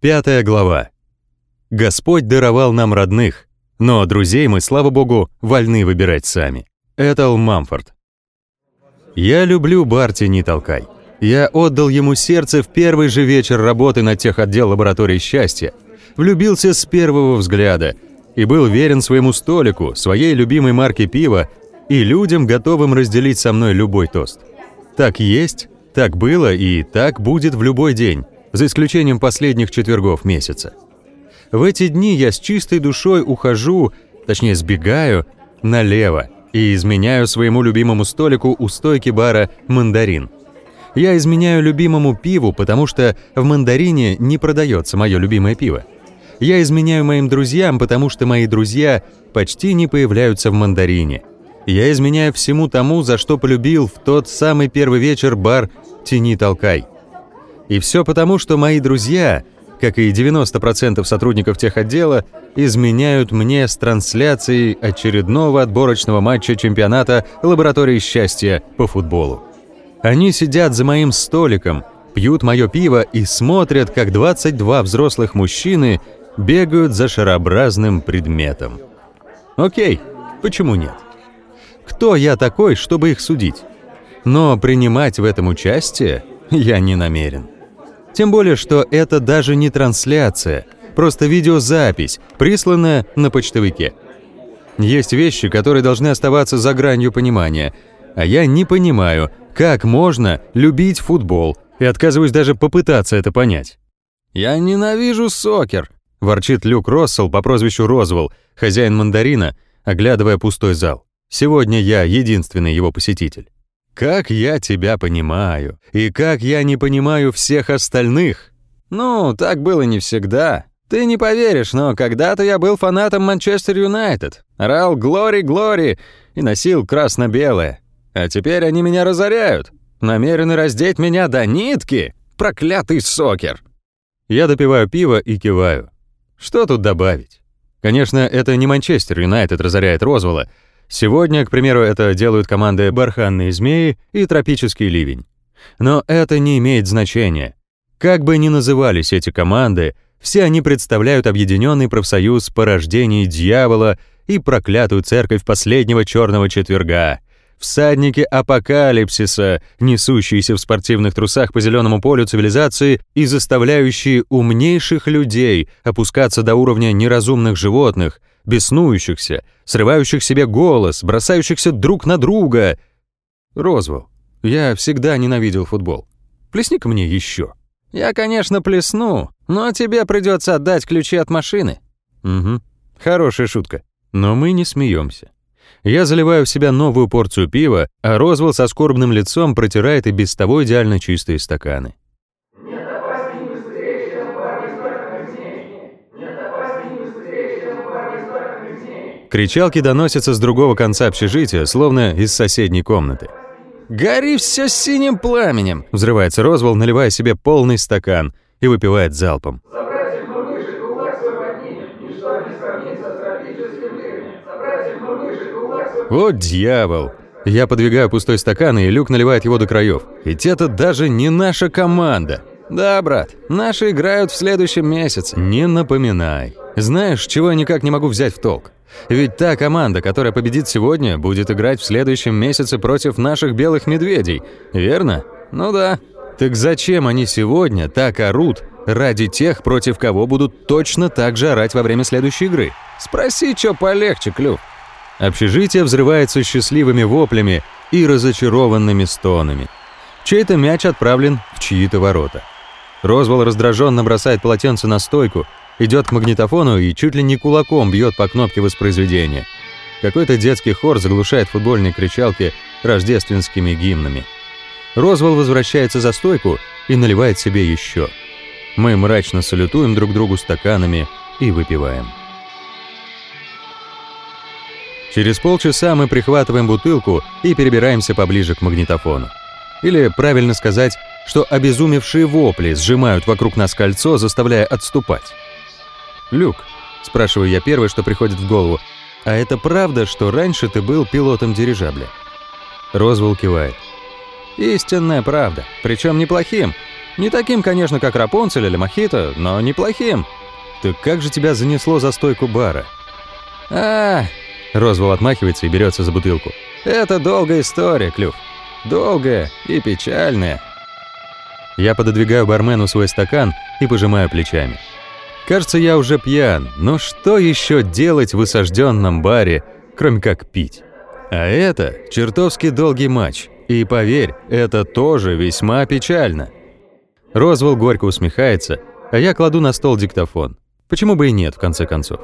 Пятая глава. Господь даровал нам родных, но друзей мы, слава богу, вольны выбирать сами. Этал Мамфорд. Я люблю Барти «Не толкай». Я отдал ему сердце в первый же вечер работы на техотдел лаборатории счастья. Влюбился с первого взгляда и был верен своему столику, своей любимой марке пива и людям, готовым разделить со мной любой тост. Так есть, так было и так будет в любой день за исключением последних четвергов месяца. В эти дни я с чистой душой ухожу, точнее сбегаю, налево и изменяю своему любимому столику у стойки бара «Мандарин». Я изменяю любимому пиву, потому что в «Мандарине» не продается мое любимое пиво. Я изменяю моим друзьям, потому что мои друзья почти не появляются в «Мандарине». Я изменяю всему тому, за что полюбил в тот самый первый вечер бар «Тяни толкай». И все потому, что мои друзья, как и 90% сотрудников техотдела, изменяют мне с трансляцией очередного отборочного матча чемпионата лаборатории счастья по футболу. Они сидят за моим столиком, пьют мое пиво и смотрят, как 22 взрослых мужчины бегают за шарообразным предметом. Окей, почему нет? Кто я такой, чтобы их судить? Но принимать в этом участие я не намерен. Тем более, что это даже не трансляция, просто видеозапись, присланная на почтовике. Есть вещи, которые должны оставаться за гранью понимания, а я не понимаю, как можно любить футбол, и отказываюсь даже попытаться это понять. «Я ненавижу сокер», – ворчит Люк Россел по прозвищу Розвелл, хозяин мандарина, оглядывая пустой зал. Сегодня я единственный его посетитель. Как я тебя понимаю, и как я не понимаю всех остальных. Ну, так было не всегда. Ты не поверишь, но когда-то я был фанатом Манчестер Юнайтед. Орал «Глори, Глори» и носил красно-белое. А теперь они меня разоряют. Намерены раздеть меня до нитки. Проклятый сокер. Я допиваю пиво и киваю. Что тут добавить? Конечно, это не Манчестер Юнайтед разоряет Розвелла, Сегодня, к примеру, это делают команды «Барханные змеи» и «Тропический ливень». Но это не имеет значения. Как бы ни назывались эти команды, все они представляют объединенный профсоюз порождений дьявола и проклятую церковь последнего черного четверга, всадники апокалипсиса, несущиеся в спортивных трусах по зеленому полю цивилизации и заставляющие умнейших людей опускаться до уровня неразумных животных, беснующихся, срывающих себе голос, бросающихся друг на друга. Розвелл, я всегда ненавидел футбол. Плесни-ка мне еще. Я, конечно, плесну, но тебе придется отдать ключи от машины. Угу, хорошая шутка. Но мы не смеемся. Я заливаю в себя новую порцию пива, а Розвелл со скорбным лицом протирает и без того идеально чистые стаканы. Кричалки доносятся с другого конца общежития, словно из соседней комнаты. «Гори все синим пламенем!» — взрывается Розвол, наливая себе полный стакан и выпивает залпом. «О, дьявол!» Я подвигаю пустой стакан, и Люк наливает его до краев. Ведь это даже не наша команда. Да, брат, наши играют в следующем месяце. Не напоминай. Знаешь, чего я никак не могу взять в толк? Ведь та команда, которая победит сегодня, будет играть в следующем месяце против наших белых медведей, верно? Ну да. Так зачем они сегодня так орут ради тех, против кого будут точно так же орать во время следующей игры? Спроси, что полегче, Клюв. Общежитие взрывается счастливыми воплями и разочарованными стонами. Чей-то мяч отправлен в чьи-то ворота. Розвал раздраженно бросает полотенце на стойку, идет к магнитофону и чуть ли не кулаком бьет по кнопке воспроизведения. Какой-то детский хор заглушает футбольные кричалки рождественскими гимнами. Розвал возвращается за стойку и наливает себе еще. Мы мрачно салютуем друг другу стаканами и выпиваем. Через полчаса мы прихватываем бутылку и перебираемся поближе к магнитофону. Или, правильно сказать, что обезумевшие вопли сжимают вокруг нас кольцо, заставляя отступать. «Люк», — спрашиваю я первое, что приходит в голову, «а это правда, что раньше ты был пилотом дирижабля?» Розвелл кивает. «Истинная правда, причем неплохим. Не таким, конечно, как Рапунцель или Мохито, но неплохим. Так как же тебя занесло за стойку бара? А, Розвол отмахивается и берется за бутылку. Это долгая история, Клюв. Долгая и печальная. Я пододвигаю бармену свой стакан и пожимаю плечами. Кажется, я уже пьян, но что еще делать в высажденном баре, кроме как пить? А это чертовски долгий матч. И поверь, это тоже весьма печально. Розвол горько усмехается, а я кладу на стол диктофон. Почему бы и нет, в конце концов?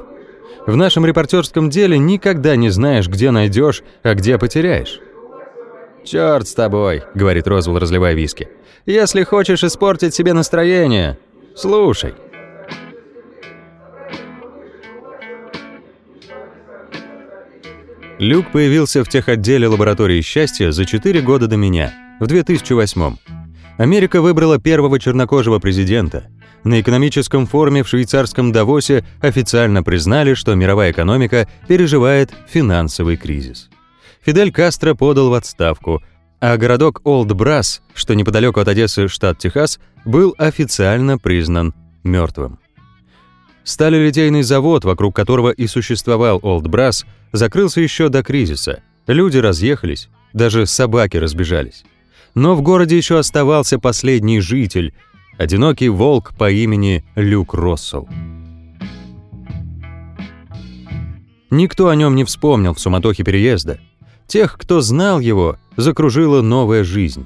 В нашем репортерском деле никогда не знаешь, где найдешь, а где потеряешь. «Чёрт с тобой», — говорит Розвол, разливая виски. «Если хочешь испортить себе настроение, слушай». Люк появился в техотделе лаборатории счастья за 4 года до меня, в 2008 Америка выбрала первого чернокожего президента. На экономическом форуме в швейцарском Давосе официально признали, что мировая экономика переживает финансовый кризис. Фидель Кастро подал в отставку, а городок Олд-Брас, что неподалеку от Одессы, штат Техас, был официально признан мертвым. Сталелитейный завод, вокруг которого и существовал Олд-Брас, закрылся еще до кризиса. Люди разъехались, даже собаки разбежались. Но в городе еще оставался последний житель, одинокий волк по имени Люк Россел. Никто о нем не вспомнил в суматохе переезда. Тех, кто знал его, закружила новая жизнь.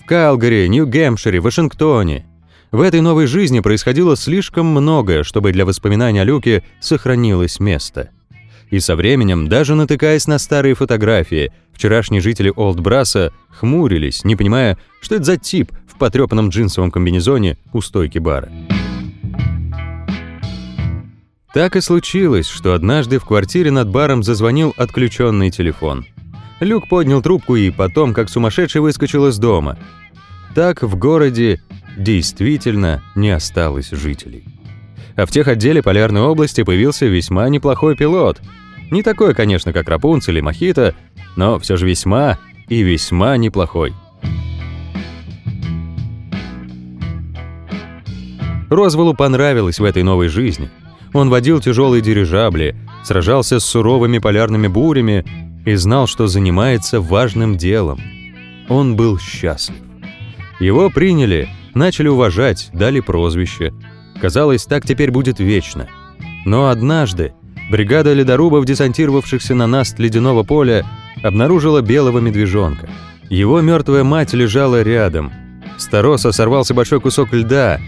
В Калгари, Нью-Гэмпшире, Вашингтоне, в этой новой жизни происходило слишком многое, чтобы для воспоминаний о Люке сохранилось место. И со временем, даже натыкаясь на старые фотографии, вчерашние жители Олдбраса хмурились, не понимая, что это за тип в потрепанном джинсовом комбинезоне у стойки бара. Так и случилось, что однажды в квартире над баром зазвонил отключенный телефон. Люк поднял трубку и потом, как сумасшедший, выскочил из дома. Так в городе действительно не осталось жителей. А в тех отделе Полярной области появился весьма неплохой пилот. Не такой, конечно, как Рапунцель или Мохито, но все же весьма и весьма неплохой. Розвелу понравилось в этой новой жизни. Он водил тяжелые дирижабли, сражался с суровыми полярными бурями и знал, что занимается важным делом. Он был счастлив. Его приняли Начали уважать, дали прозвище. Казалось, так теперь будет вечно. Но однажды бригада ледорубов, десантировавшихся на наст ледяного поля, обнаружила белого медвежонка. Его мертвая мать лежала рядом. С тороса сорвался большой кусок льда.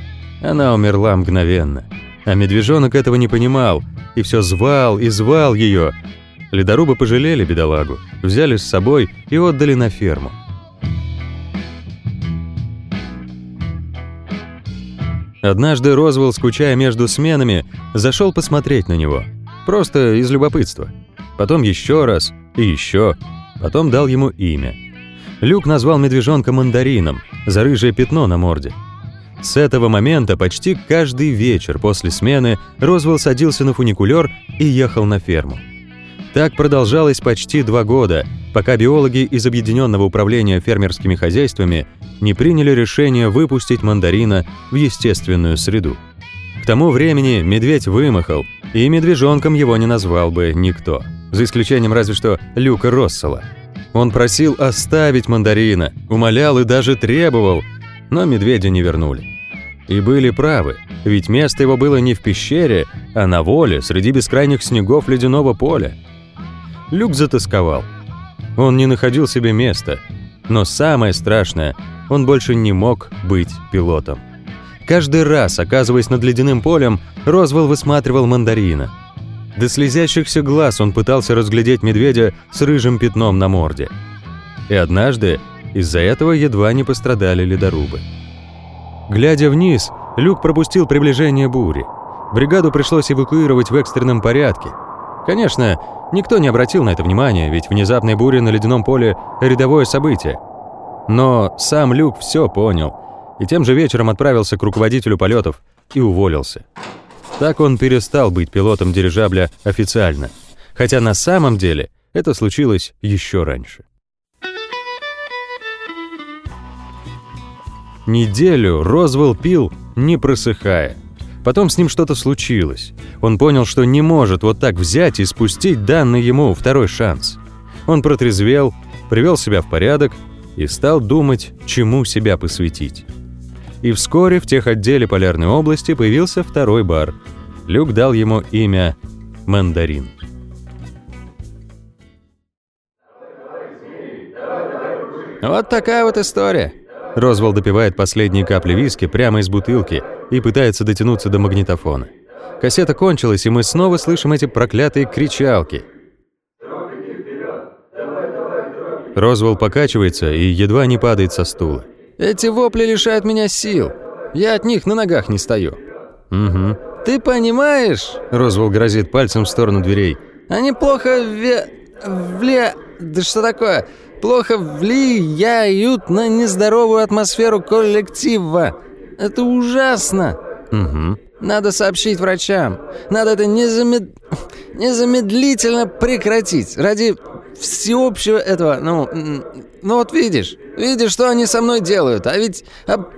Она умерла мгновенно. А медвежонок этого не понимал и все звал и звал ее. Ледорубы пожалели бедолагу, взяли с собой и отдали на ферму. Однажды Розвелл, скучая между сменами, зашел посмотреть на него. Просто из любопытства. Потом еще раз и еще. Потом дал ему имя. Люк назвал медвежонка мандарином за рыжее пятно на морде. С этого момента почти каждый вечер после смены Розвелл садился на фуникулер и ехал на ферму. Так продолжалось почти два года, пока биологи из Объединенного управления фермерскими хозяйствами не приняли решение выпустить мандарина в естественную среду. К тому времени медведь вымахал, и медвежонком его не назвал бы никто, за исключением разве что Люка Россела. Он просил оставить мандарина, умолял и даже требовал, но медведя не вернули. И были правы, ведь место его было не в пещере, а на воле, среди бескрайних снегов ледяного поля. Люк затасковал. Он не находил себе места, но самое страшное – он больше не мог быть пилотом. Каждый раз, оказываясь над ледяным полем, Розвелл высматривал мандарина. До слезящихся глаз он пытался разглядеть медведя с рыжим пятном на морде. И однажды из-за этого едва не пострадали ледорубы. Глядя вниз, Люк пропустил приближение бури. Бригаду пришлось эвакуировать в экстренном порядке. Конечно, никто не обратил на это внимания, ведь внезапная буря на ледяном поле – рядовое событие – но сам Люк все понял и тем же вечером отправился к руководителю полетов и уволился. Так он перестал быть пилотом дирижабля официально, хотя на самом деле это случилось еще раньше. Неделю Розвелл пил, не просыхая. Потом с ним что-то случилось. Он понял, что не может вот так взять и спустить данный ему второй шанс. Он протрезвел, привел себя в порядок и стал думать, чему себя посвятить. И вскоре в тех отделе полярной области появился второй бар. Люк дал ему имя «Мандарин». Вот такая вот история. Розвал допивает последние капли виски прямо из бутылки и пытается дотянуться до магнитофона. Кассета кончилась, и мы снова слышим эти проклятые кричалки. Розвал покачивается и едва не падает со стула. «Эти вопли лишают меня сил. Я от них на ногах не стою». «Угу». «Ты понимаешь?» Розвал грозит пальцем в сторону дверей. «Они плохо ве... вле... Да что такое? плохо влияют на нездоровую атмосферу коллектива. Это ужасно. Угу. Надо сообщить врачам. Надо это незамед... незамедлительно прекратить. Ради всеобщего этого, ну... Ну вот видишь, видишь, что они со мной делают. А ведь об...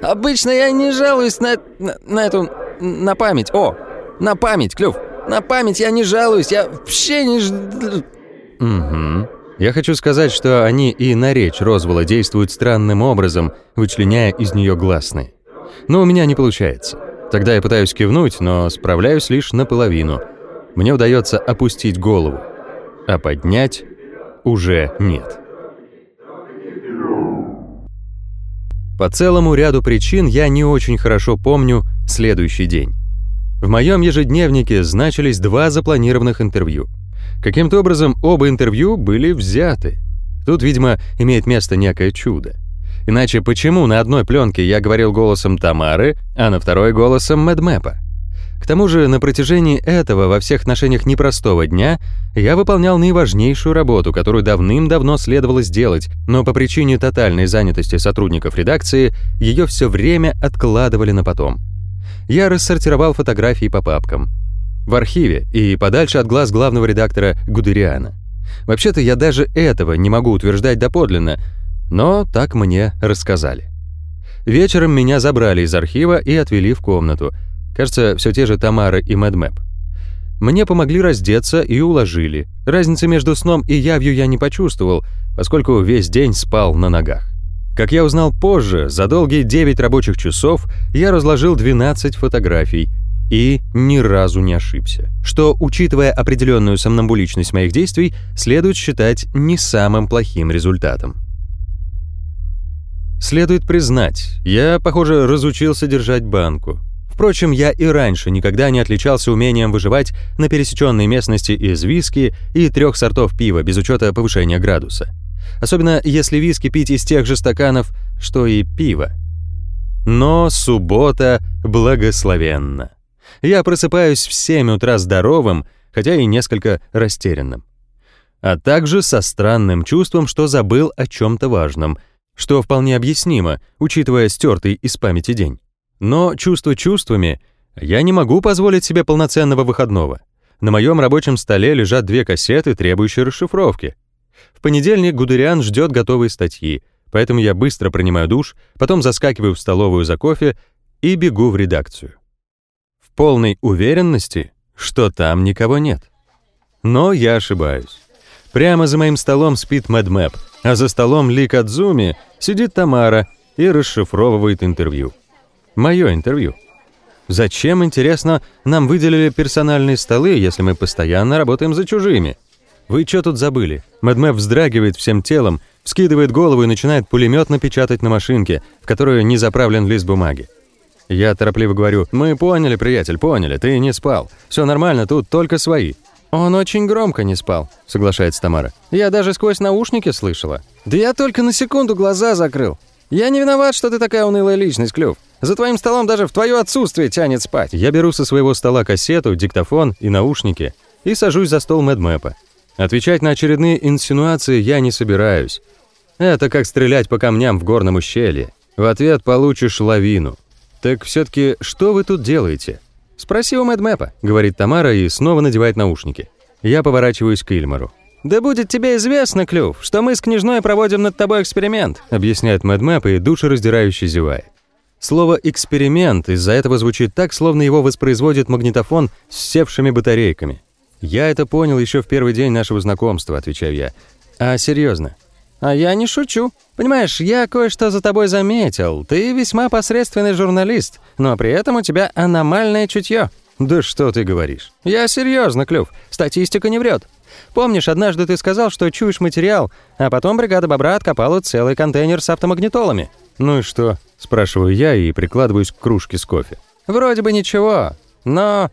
обычно я не жалуюсь на, на, на эту... на память. О, на память, Клюв. На память я не жалуюсь. Я вообще не... Ж... Угу. Я хочу сказать, что они и на речь Розвола действуют странным образом, вычленяя из нее гласные. Но у меня не получается. Тогда я пытаюсь кивнуть, но справляюсь лишь наполовину. Мне удается опустить голову, а поднять уже нет. По целому ряду причин я не очень хорошо помню следующий день. В моем ежедневнике значились два запланированных интервью — Каким-то образом оба интервью были взяты. Тут, видимо, имеет место некое чудо. Иначе почему на одной пленке я говорил голосом Тамары, а на второй — голосом Мэдмэпа? К тому же на протяжении этого во всех отношениях непростого дня я выполнял наиважнейшую работу, которую давным-давно следовало сделать, но по причине тотальной занятости сотрудников редакции ее все время откладывали на потом. Я рассортировал фотографии по папкам — в архиве и подальше от глаз главного редактора Гудериана. Вообще-то я даже этого не могу утверждать доподлинно, но так мне рассказали. Вечером меня забрали из архива и отвели в комнату. Кажется, все те же Тамара и Мэдмэп. Мне помогли раздеться и уложили. Разницы между сном и явью я не почувствовал, поскольку весь день спал на ногах. Как я узнал позже, за долгие 9 рабочих часов я разложил 12 фотографий — и ни разу не ошибся. Что, учитывая определенную сомнамбуличность моих действий, следует считать не самым плохим результатом. Следует признать, я, похоже, разучился держать банку. Впрочем, я и раньше никогда не отличался умением выживать на пересеченной местности из виски и трех сортов пива без учета повышения градуса. Особенно если виски пить из тех же стаканов, что и пиво. Но суббота благословенна я просыпаюсь в 7 утра здоровым, хотя и несколько растерянным. А также со странным чувством, что забыл о чем-то важном, что вполне объяснимо, учитывая стертый из памяти день. Но чувство чувствами, я не могу позволить себе полноценного выходного. На моем рабочем столе лежат две кассеты, требующие расшифровки. В понедельник Гудериан ждет готовые статьи, поэтому я быстро принимаю душ, потом заскакиваю в столовую за кофе и бегу в редакцию полной уверенности, что там никого нет. Но я ошибаюсь. Прямо за моим столом спит Мэдмэп, а за столом Ли Кадзуми сидит Тамара и расшифровывает интервью. Мое интервью. Зачем, интересно, нам выделили персональные столы, если мы постоянно работаем за чужими? Вы что тут забыли? Мэдмэп вздрагивает всем телом, вскидывает голову и начинает пулеметно печатать на машинке, в которую не заправлен лист бумаги. Я торопливо говорю, «Мы поняли, приятель, поняли, ты не спал. Все нормально, тут только свои». «Он очень громко не спал», — соглашается Тамара. «Я даже сквозь наушники слышала». «Да я только на секунду глаза закрыл. Я не виноват, что ты такая унылая личность, Клюв. За твоим столом даже в твое отсутствие тянет спать». Я беру со своего стола кассету, диктофон и наушники и сажусь за стол Мэдмэпа. Отвечать на очередные инсинуации я не собираюсь. Это как стрелять по камням в горном ущелье. В ответ получишь лавину. «Так все-таки что вы тут делаете?» «Спроси у Мэдмэпа», — говорит Тамара и снова надевает наушники. Я поворачиваюсь к Ильмару. «Да будет тебе известно, Клюв, что мы с княжной проводим над тобой эксперимент», объясняет Мэдмэп и душераздирающе зевает. Слово «эксперимент» из-за этого звучит так, словно его воспроизводит магнитофон с севшими батарейками. «Я это понял еще в первый день нашего знакомства», — отвечаю я. «А серьезно?» «А я не шучу. Понимаешь, я кое-что за тобой заметил. Ты весьма посредственный журналист, но при этом у тебя аномальное чутье». «Да что ты говоришь?» «Я серьезно, Клюв. Статистика не врет. Помнишь, однажды ты сказал, что чуешь материал, а потом бригада Бобра откопала целый контейнер с автомагнитолами?» «Ну и что?» – спрашиваю я и прикладываюсь к кружке с кофе. «Вроде бы ничего, но...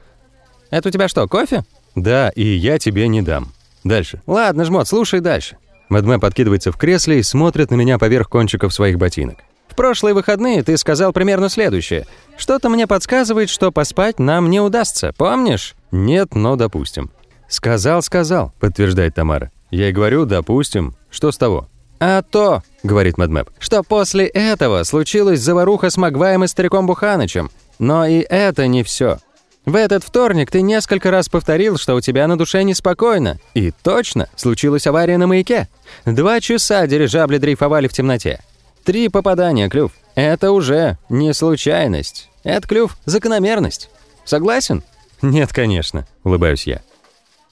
Это у тебя что, кофе?» «Да, и я тебе не дам. Дальше». «Ладно, жмот, слушай дальше». Мадме подкидывается в кресле и смотрит на меня поверх кончиков своих ботинок. «В прошлые выходные ты сказал примерно следующее. Что-то мне подсказывает, что поспать нам не удастся, помнишь?» «Нет, но допустим». «Сказал, сказал», — подтверждает Тамара. Я и говорю, допустим. Что с того? «А то», — говорит Мадмэп, — «что после этого случилась заваруха с Магваем и стариком Буханычем. Но и это не все. В этот вторник ты несколько раз повторил, что у тебя на душе неспокойно. И точно, случилась авария на маяке. Два часа дирижабли дрейфовали в темноте. Три попадания, Клюв. Это уже не случайность. Это, Клюв, закономерность. Согласен? Нет, конечно, улыбаюсь я.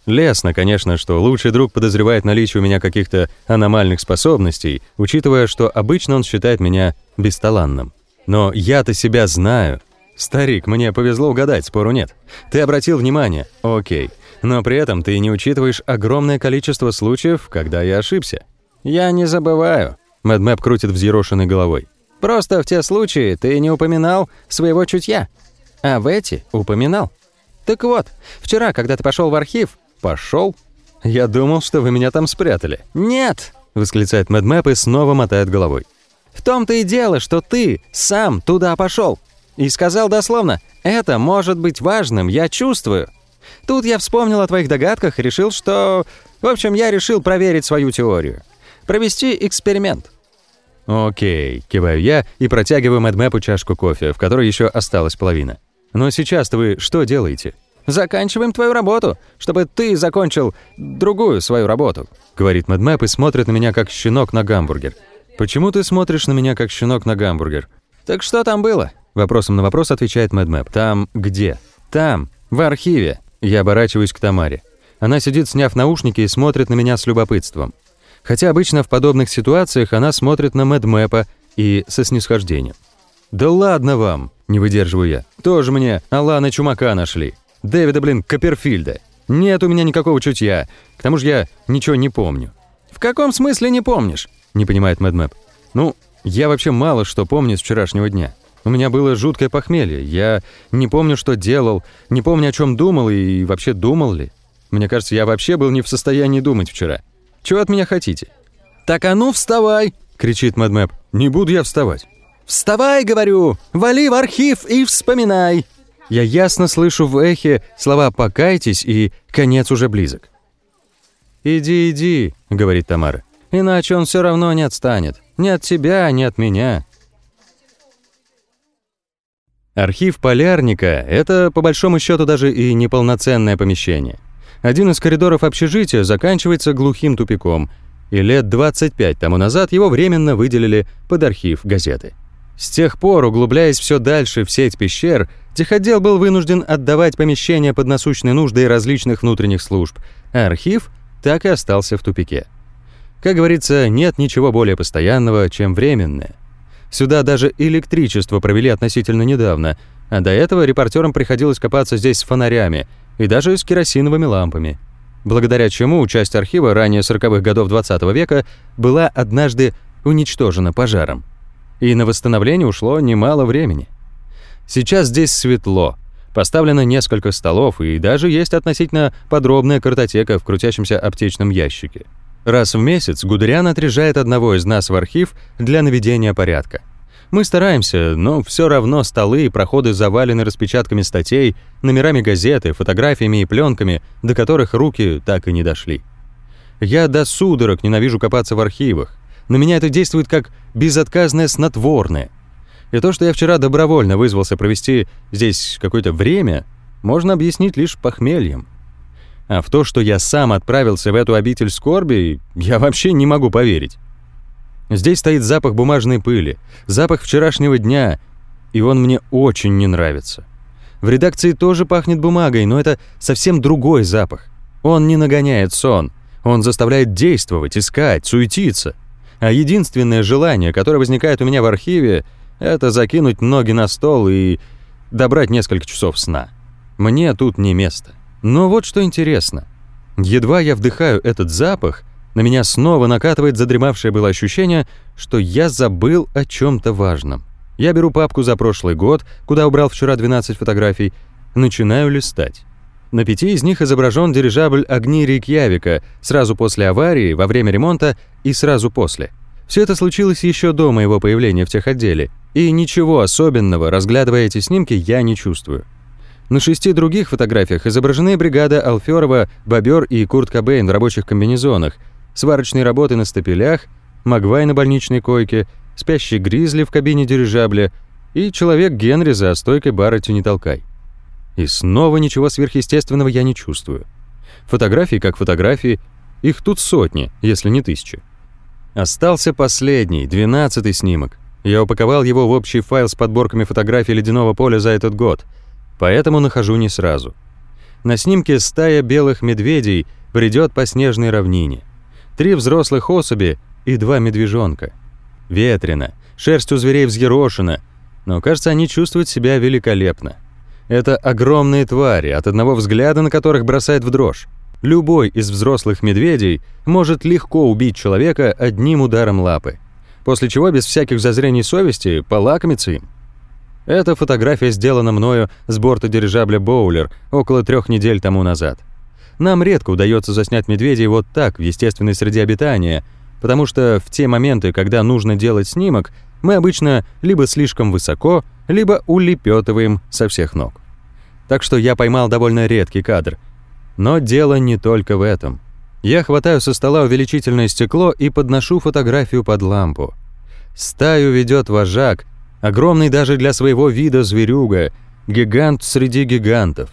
Лесно, конечно, что лучший друг подозревает наличие у меня каких-то аномальных способностей, учитывая, что обычно он считает меня бесталанным. Но я-то себя знаю. Старик, мне повезло угадать, спору нет. Ты обратил внимание, окей. Но при этом ты не учитываешь огромное количество случаев, когда я ошибся. Я не забываю. Мэдмэп крутит взъерошенной головой. Просто в те случаи ты не упоминал своего чутья. А в эти упоминал. Так вот, вчера, когда ты пошел в архив, «Пошел? Я думал, что вы меня там спрятали». «Нет!» — восклицает Мэдмэп и снова мотает головой. «В том-то и дело, что ты сам туда пошел. И сказал дословно, это может быть важным, я чувствую. Тут я вспомнил о твоих догадках и решил, что... В общем, я решил проверить свою теорию. Провести эксперимент». «Окей», — киваю я и протягиваю Мэдмэпу чашку кофе, в которой еще осталась половина. «Но сейчас-то вы что делаете?» Заканчиваем твою работу, чтобы ты закончил другую свою работу», — говорит Мэдмэп и смотрит на меня как щенок на гамбургер. «Почему ты смотришь на меня как щенок на гамбургер?» «Так что там было?» Вопросом на вопрос отвечает Мэдмэп. «Там где?» «Там, в архиве». Я оборачиваюсь к Тамаре. Она сидит, сняв наушники, и смотрит на меня с любопытством. Хотя обычно в подобных ситуациях она смотрит на Мэдмэпа и со снисхождением. «Да ладно вам!» – не выдерживаю я. «Тоже мне Алана Чумака нашли. Дэвида, блин, Копперфильда. Нет у меня никакого чутья. К тому же я ничего не помню». «В каком смысле не помнишь?» — не понимает Мэдмэп. «Ну, я вообще мало что помню с вчерашнего дня. У меня было жуткое похмелье. Я не помню, что делал, не помню, о чем думал и вообще думал ли. Мне кажется, я вообще был не в состоянии думать вчера. Чего от меня хотите?» «Так а ну вставай!» — кричит Мэдмэп. «Не буду я вставать». «Вставай, говорю! Вали в архив и вспоминай!» Я ясно слышу в эхе слова «покайтесь» и «конец уже близок». «Иди, иди», — говорит Тамара, — «иначе он все равно не отстанет. Ни от тебя, ни от меня». Архив полярника — это, по большому счету, даже и неполноценное помещение. Один из коридоров общежития заканчивается глухим тупиком, и лет 25 тому назад его временно выделили под архив газеты. С тех пор, углубляясь все дальше в сеть пещер, Техотдел был вынужден отдавать помещения под насущные нужды различных внутренних служб, а архив так и остался в тупике. Как говорится, нет ничего более постоянного, чем временное. Сюда даже электричество провели относительно недавно, а до этого репортерам приходилось копаться здесь с фонарями и даже с керосиновыми лампами. Благодаря чему часть архива ранее 40-х годов 20 -го века была однажды уничтожена пожаром и на восстановление ушло немало времени. Сейчас здесь светло, поставлено несколько столов и даже есть относительно подробная картотека в крутящемся аптечном ящике. Раз в месяц Гудериан отряжает одного из нас в архив для наведения порядка. Мы стараемся, но все равно столы и проходы завалены распечатками статей, номерами газеты, фотографиями и пленками, до которых руки так и не дошли. Я до судорог ненавижу копаться в архивах, на меня это действует как безотказное снотворное. И то, что я вчера добровольно вызвался провести здесь какое-то время, можно объяснить лишь похмельем. А в то, что я сам отправился в эту обитель скорби, я вообще не могу поверить. Здесь стоит запах бумажной пыли, запах вчерашнего дня, и он мне очень не нравится. В редакции тоже пахнет бумагой, но это совсем другой запах. Он не нагоняет сон, он заставляет действовать, искать, суетиться. А единственное желание, которое возникает у меня в архиве, это закинуть ноги на стол и добрать несколько часов сна. Мне тут не место. Но вот что интересно. Едва я вдыхаю этот запах, на меня снова накатывает задремавшее было ощущение, что я забыл о чем то важном. Я беру папку за прошлый год, куда убрал вчера 12 фотографий, начинаю листать. На пяти из них изображен дирижабль «Огни Рейкьявика» сразу после аварии, во время ремонта и сразу после. Все это случилось еще до моего появления в техотделе, и ничего особенного, разглядывая эти снимки, я не чувствую. На шести других фотографиях изображены бригада Алферова, Бобер и Курт Кобейн в рабочих комбинезонах, сварочные работы на стапелях, Магвай на больничной койке, спящий Гризли в кабине дирижабля и человек Генри за стойкой бара «Не толкай». И снова ничего сверхъестественного я не чувствую. Фотографии как фотографии, их тут сотни, если не тысячи. Остался последний, двенадцатый снимок. Я упаковал его в общий файл с подборками фотографий ледяного поля за этот год, поэтому нахожу не сразу. На снимке стая белых медведей бредет по снежной равнине. Три взрослых особи и два медвежонка. Ветрено, шерсть у зверей взъерошена, но, кажется, они чувствуют себя великолепно. Это огромные твари, от одного взгляда на которых бросает в дрожь. Любой из взрослых медведей может легко убить человека одним ударом лапы, после чего без всяких зазрений совести полакомиться им. Эта фотография сделана мною с борта дирижабля «Боулер» около трех недель тому назад. Нам редко удается заснять медведей вот так, в естественной среде обитания, потому что в те моменты, когда нужно делать снимок, мы обычно либо слишком высоко, либо улепетываем со всех ног. Так что я поймал довольно редкий кадр. Но дело не только в этом. Я хватаю со стола увеличительное стекло и подношу фотографию под лампу. Стаю ведет вожак, огромный даже для своего вида зверюга, гигант среди гигантов.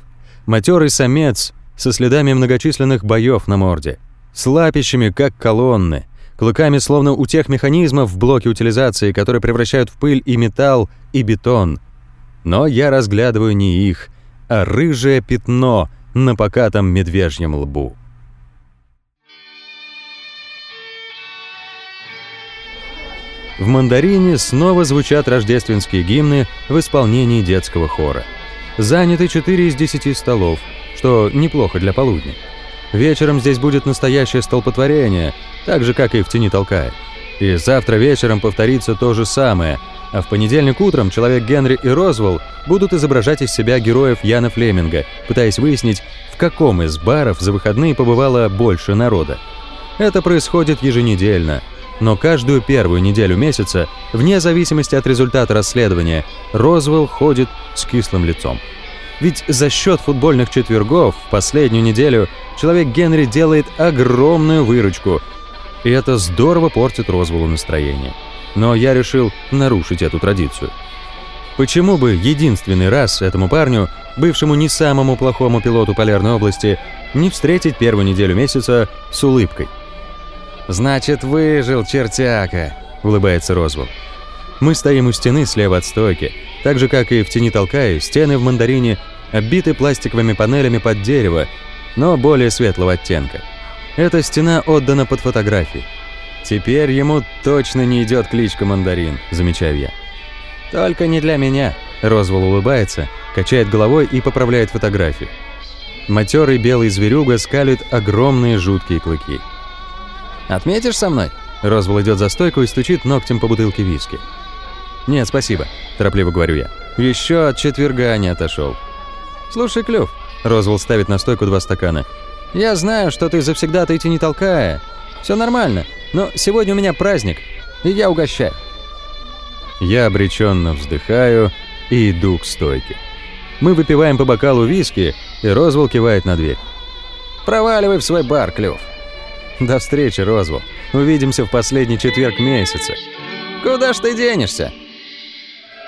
Матерый самец со следами многочисленных боев на морде, с лапищами, как колонны, клыками, словно у тех механизмов в блоке утилизации, которые превращают в пыль и металл, и бетон. Но я разглядываю не их, а рыжее пятно на покатом медвежьем лбу. В мандарине снова звучат рождественские гимны в исполнении детского хора. Заняты 4 из 10 столов, что неплохо для полудня. Вечером здесь будет настоящее столпотворение, так же, как и в тени толкая. И завтра вечером повторится то же самое, а в понедельник утром человек Генри и Розвелл будут изображать из себя героев Яна Флеминга, пытаясь выяснить, в каком из баров за выходные побывало больше народа. Это происходит еженедельно, но каждую первую неделю месяца, вне зависимости от результата расследования, Розвелл ходит с кислым лицом. Ведь за счет футбольных четвергов в последнюю неделю человек Генри делает огромную выручку, и это здорово портит Розвеллу настроение. Но я решил нарушить эту традицию. Почему бы единственный раз этому парню, бывшему не самому плохому пилоту Полярной области, не встретить первую неделю месяца с улыбкой? «Значит, выжил, чертяка!» — улыбается Розвелл. Мы стоим у стены слева от стойки, так же, как и в тени толкая, стены в мандарине оббиты пластиковыми панелями под дерево, но более светлого оттенка. Эта стена отдана под фотографии. Теперь ему точно не идет кличка Мандарин, замечаю я. Только не для меня. Розвол улыбается, качает головой и поправляет фотографию. Матерый белый зверюга скалит огромные жуткие клыки. «Отметишь со мной?» Розвол идет за стойку и стучит ногтем по бутылке виски. «Нет, спасибо», – торопливо говорю я. «Еще от четверга не отошел». «Слушай, Клюв», – Розвол ставит на стойку два стакана. «Я знаю, что ты завсегда ты не толкая. Все нормально, но сегодня у меня праздник, и я угощаю». Я обреченно вздыхаю и иду к стойке. Мы выпиваем по бокалу виски, и Розвол кивает на дверь. «Проваливай в свой бар, Клюв». «До встречи, Розвол. Увидимся в последний четверг месяца». «Куда ж ты денешься?»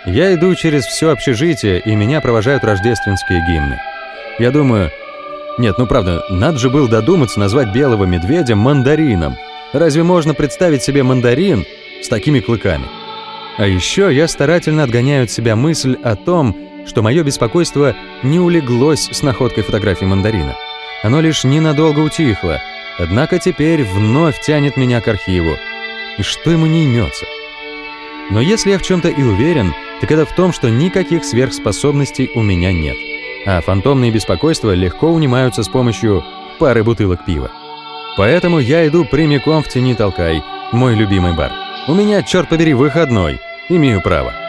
Я иду через все общежитие, и меня провожают рождественские гимны. Я думаю, Нет, ну правда, надо же было додуматься назвать белого медведя мандарином. Разве можно представить себе мандарин с такими клыками? А еще я старательно отгоняю от себя мысль о том, что мое беспокойство не улеглось с находкой фотографии мандарина. Оно лишь ненадолго утихло, однако теперь вновь тянет меня к архиву. И что ему не имется? Но если я в чем-то и уверен, так это в том, что никаких сверхспособностей у меня нет. А фантомные беспокойства легко унимаются с помощью пары бутылок пива. Поэтому я иду прямиком в тени толкай, мой любимый бар. У меня, черт побери, выходной. Имею право.